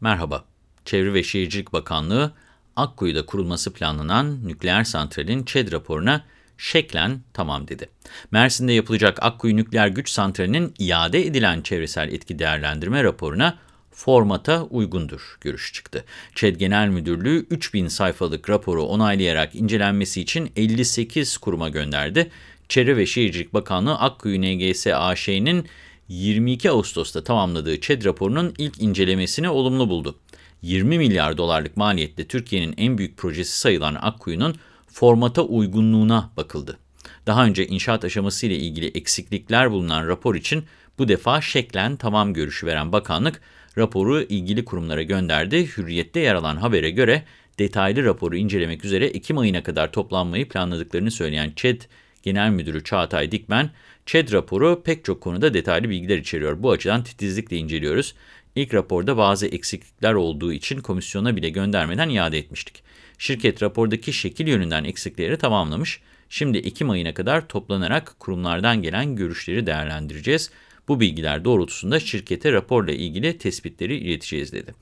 Merhaba. Çevre ve Şehircilik Bakanlığı, Akkuyu'da kurulması planlanan nükleer santralin ÇED raporuna şeklen tamam dedi. Mersin'de yapılacak Akkuyu Nükleer Güç Santrali'nin iade edilen çevresel etki değerlendirme raporuna formata uygundur görüş çıktı. ÇED Genel Müdürlüğü 3000 sayfalık raporu onaylayarak incelenmesi için 58 kuruma gönderdi. Çevre ve Şehircilik Bakanlığı Akkuyu NGS AŞ'nin 22 Ağustos'ta tamamladığı ÇED raporunun ilk incelemesini olumlu buldu. 20 milyar dolarlık maliyetle Türkiye'nin en büyük projesi sayılan Akkuyu'nun formata uygunluğuna bakıldı. Daha önce inşaat aşaması ile ilgili eksiklikler bulunan rapor için bu defa şeklen tamam görüşü veren bakanlık raporu ilgili kurumlara gönderdi. Hürriyet'te yer alan habere göre detaylı raporu incelemek üzere Ekim ayına kadar toplanmayı planladıklarını söyleyen ÇED Genel Müdürü Çağatay Dikmen, ÇED raporu pek çok konuda detaylı bilgiler içeriyor. Bu açıdan titizlikle inceliyoruz. İlk raporda bazı eksiklikler olduğu için komisyona bile göndermeden iade etmiştik. Şirket rapordaki şekil yönünden eksikleri tamamlamış. Şimdi Ekim ayına kadar toplanarak kurumlardan gelen görüşleri değerlendireceğiz. Bu bilgiler doğrultusunda şirkete raporla ilgili tespitleri ileteceğiz dedi.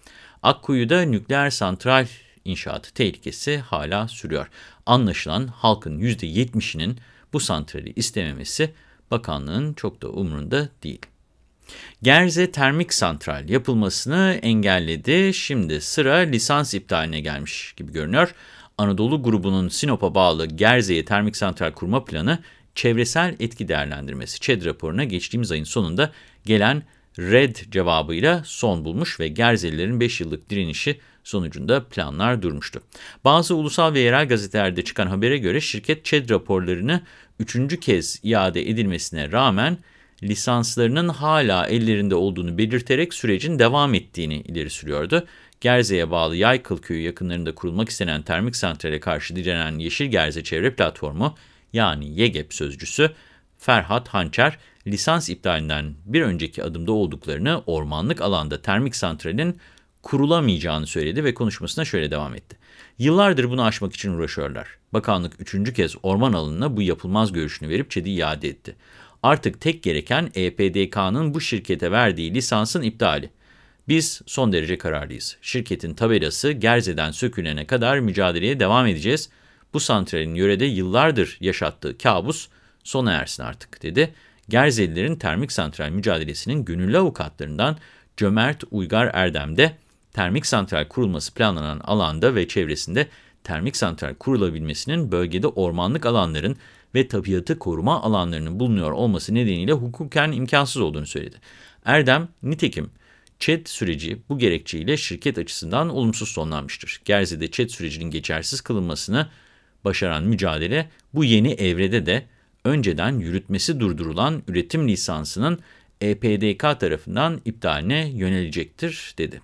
Akkuyu'da nükleer santral inşaatı tehlikesi hala sürüyor. Anlaşılan halkın %70'inin bu santrali istememesi bakanlığın çok da umurunda değil. Gerze termik santral yapılmasını engelledi. Şimdi sıra lisans iptaline gelmiş gibi görünüyor. Anadolu grubunun Sinop'a bağlı Gerze'ye termik santral kurma planı çevresel etki değerlendirmesi ÇED raporuna geçtiğimiz ayın sonunda gelen red cevabıyla son bulmuş ve Gerzelilerin 5 yıllık direnişi sonucunda planlar durmuştu. Bazı ulusal ve yerel gazetelerde çıkan habere göre şirket ÇED raporlarını üçüncü kez iade edilmesine rağmen lisanslarının hala ellerinde olduğunu belirterek sürecin devam ettiğini ileri sürüyordu. Gerze'ye bağlı Yaykıl Köyü yakınlarında kurulmak istenen termik santrale karşı direnen Yeşil Gerze Çevre Platformu yani YEGEP sözcüsü Ferhat Hançer, lisans iptalinden bir önceki adımda olduklarını, ormanlık alanda termik santralin kurulamayacağını söyledi ve konuşmasına şöyle devam etti. Yıllardır bunu aşmak için uğraşıyorlar. Bakanlık üçüncü kez orman alanına bu yapılmaz görüşünü verip ÇED'i iade etti. Artık tek gereken EPDK'nın bu şirkete verdiği lisansın iptali. Biz son derece kararlıyız. Şirketin tabelası Gerze'den sökülene kadar mücadeleye devam edeceğiz. Bu santralin yörede yıllardır yaşattığı kabus sona ersin artık dedi. Gerzelilerin termik santral mücadelesinin gönüllü avukatlarından Cömert Uygar Erdem de termik santral kurulması planlanan alanda ve çevresinde termik santral kurulabilmesinin bölgede ormanlık alanların ve tabiatı koruma alanlarının bulunuyor olması nedeniyle hukuken imkansız olduğunu söyledi. Erdem, nitekim ÇED süreci bu gerekçeyle şirket açısından olumsuz sonlanmıştır. Gerze'de ÇED sürecinin geçersiz kılınmasını başaran mücadele bu yeni evrede de önceden yürütmesi durdurulan üretim lisansının EPDK tarafından iptaline yönelecektir, dedi.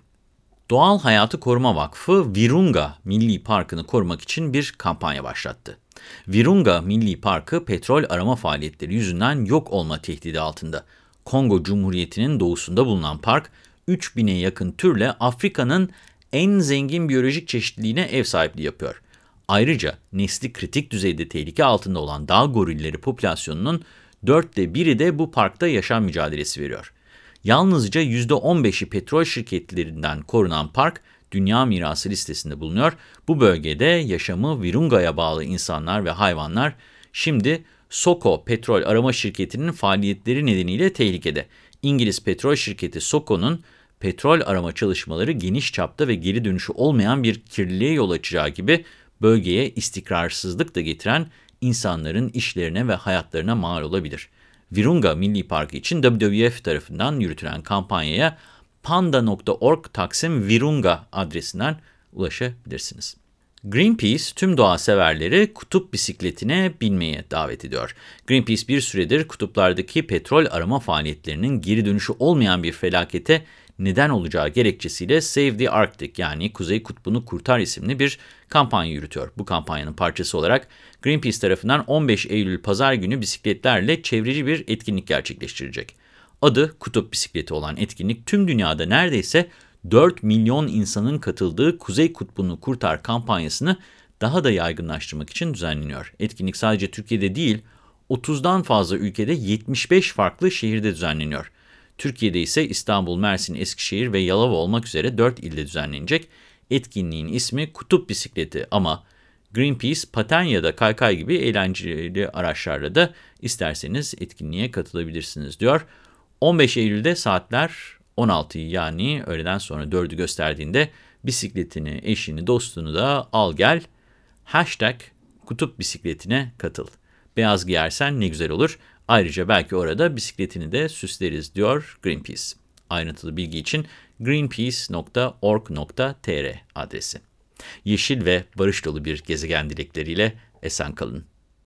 Doğal Hayatı Koruma Vakfı Virunga Milli Parkı'nı korumak için bir kampanya başlattı. Virunga Milli Parkı petrol arama faaliyetleri yüzünden yok olma tehdidi altında. Kongo Cumhuriyeti'nin doğusunda bulunan park 3000'e yakın türle Afrika'nın en zengin biyolojik çeşitliliğine ev sahipliği yapıyor. Ayrıca nesli kritik düzeyde tehlike altında olan dağ gorilleri popülasyonunun dörtte biri de bu parkta yaşam mücadelesi veriyor. Yalnızca %15'i petrol şirketlerinden korunan park, Dünya Mirası listesinde bulunuyor. Bu bölgede yaşamı Virunga'ya bağlı insanlar ve hayvanlar şimdi Soko petrol arama şirketinin faaliyetleri nedeniyle tehlikede. İngiliz petrol şirketi Soko'nun petrol arama çalışmaları geniş çapta ve geri dönüşü olmayan bir kirliliğe yol açacağı gibi bölgeye istikrarsızlık da getiren insanların işlerine ve hayatlarına mal olabilir. Virunga Milli Parkı için WWF tarafından yürütülen kampanyaya panda.org taksim virunga adresinden ulaşabilirsiniz. Greenpeace tüm doğa severleri kutup bisikletine binmeye davet ediyor. Greenpeace bir süredir kutuplardaki petrol arama faaliyetlerinin geri dönüşü olmayan bir felakete neden olacağı gerekçesiyle Save the Arctic yani Kuzey Kutbu'nu Kurtar isimli bir kampanya yürütüyor. Bu kampanyanın parçası olarak Greenpeace tarafından 15 Eylül pazar günü bisikletlerle çevreci bir etkinlik gerçekleştirecek. Adı Kutup Bisikleti olan etkinlik tüm dünyada neredeyse 4 milyon insanın katıldığı Kuzey Kutbu'nu Kurtar kampanyasını daha da yaygınlaştırmak için düzenleniyor. Etkinlik sadece Türkiye'de değil, 30'dan fazla ülkede 75 farklı şehirde düzenleniyor. Türkiye'de ise İstanbul, Mersin, Eskişehir ve Yalova olmak üzere 4 ilde düzenlenecek. Etkinliğin ismi Kutup Bisikleti ama Greenpeace, paten da kaykay gibi eğlenceli araçlarla da isterseniz etkinliğe katılabilirsiniz diyor. 15 Eylül'de saatler 16'yı yani öğleden sonra 4'ü gösterdiğinde bisikletini, eşini, dostunu da al gel. Hashtag kutup bisikletine katıl. Beyaz giyersen ne güzel olur. Ayrıca belki orada bisikletini de süsleriz diyor Greenpeace. Ayrıntılı bilgi için greenpeace.org.tr adresi. Yeşil ve barış dolu bir gezegen dilekleriyle esen kalın.